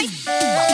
はい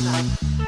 Bye-bye.